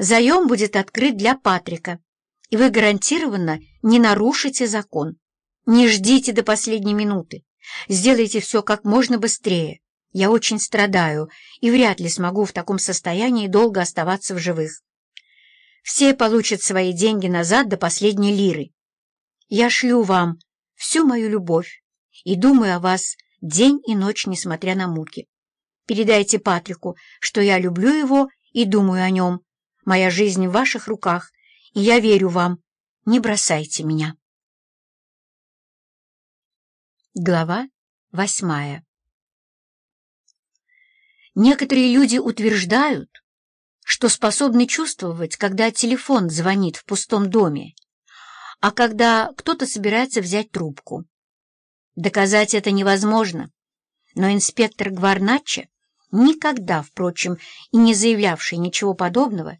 Заем будет открыт для Патрика, и вы гарантированно не нарушите закон. Не ждите до последней минуты. Сделайте все как можно быстрее. Я очень страдаю и вряд ли смогу в таком состоянии долго оставаться в живых. Все получат свои деньги назад до последней лиры. Я шлю вам всю мою любовь и думаю о вас день и ночь, несмотря на муки. Передайте Патрику, что я люблю его и думаю о нем. Моя жизнь в ваших руках, и я верю вам. Не бросайте меня. Глава восьмая Некоторые люди утверждают, что способны чувствовать, когда телефон звонит в пустом доме, а когда кто-то собирается взять трубку. Доказать это невозможно, но инспектор Гварначчо, никогда, впрочем, и не заявлявший ничего подобного,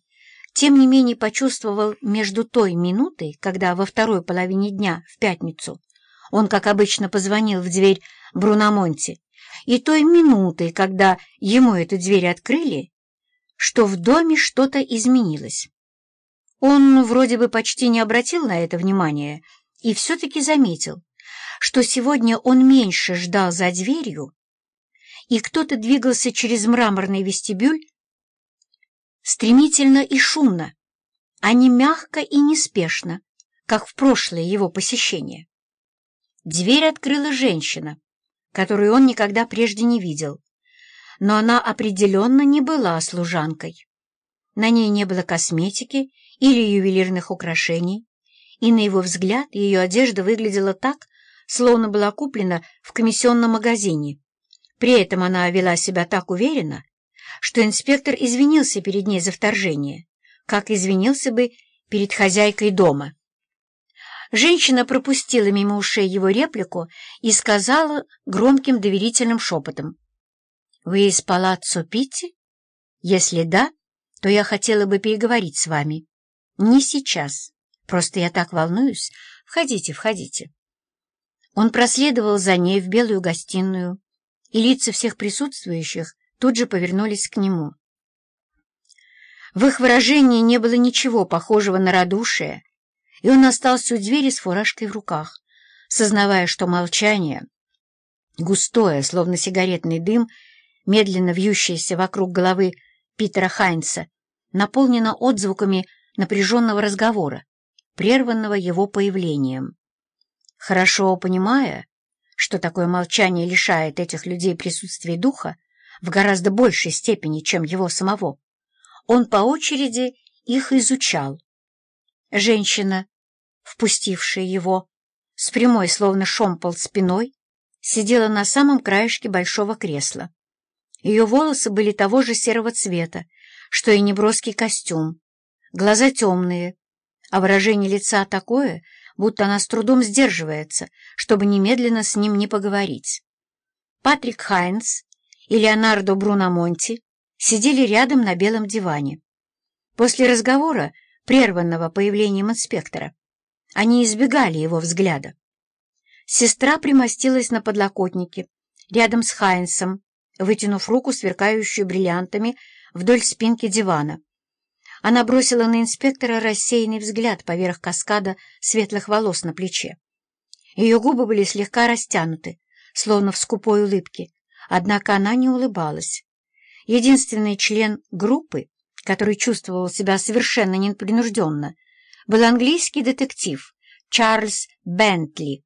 тем не менее почувствовал между той минутой, когда во второй половине дня, в пятницу, он, как обычно, позвонил в дверь Бруномонти, и той минутой, когда ему эту дверь открыли, что в доме что-то изменилось. Он вроде бы почти не обратил на это внимания и все-таки заметил, что сегодня он меньше ждал за дверью, и кто-то двигался через мраморный вестибюль стремительно и шумно, а не мягко и неспешно, как в прошлое его посещение. Дверь открыла женщина, которую он никогда прежде не видел, но она определенно не была служанкой. На ней не было косметики или ювелирных украшений, и на его взгляд ее одежда выглядела так, словно была куплена в комиссионном магазине. При этом она вела себя так уверенно, что инспектор извинился перед ней за вторжение, как извинился бы перед хозяйкой дома. Женщина пропустила мимо ушей его реплику и сказала громким доверительным шепотом. «Вы из палаццо Питти? Если да, то я хотела бы переговорить с вами. Не сейчас. Просто я так волнуюсь. Входите, входите». Он проследовал за ней в белую гостиную, и лица всех присутствующих тут же повернулись к нему. В их выражении не было ничего похожего на радушие, и он остался у двери с фуражкой в руках, сознавая, что молчание, густое, словно сигаретный дым, медленно вьющееся вокруг головы Питера Хайнца, наполнено отзвуками напряженного разговора, прерванного его появлением. Хорошо понимая, что такое молчание лишает этих людей присутствия духа в гораздо большей степени, чем его самого, он по очереди их изучал. Женщина, впустившая его, с прямой, словно шомпол спиной, сидела на самом краешке большого кресла. Ее волосы были того же серого цвета, что и неброский костюм, глаза темные, а выражение лица такое, будто она с трудом сдерживается, чтобы немедленно с ним не поговорить. Патрик Хайнс и Леонардо Бруномонти сидели рядом на белом диване. После разговора, прерванного появлением инспектора, они избегали его взгляда. Сестра примостилась на подлокотнике, рядом с Хайнсом, вытянув руку, сверкающую бриллиантами, вдоль спинки дивана. Она бросила на инспектора рассеянный взгляд поверх каскада светлых волос на плече. Ее губы были слегка растянуты, словно в скупой улыбке, однако она не улыбалась. Единственный член группы, который чувствовал себя совершенно непринужденно, был английский детектив Чарльз Бентли.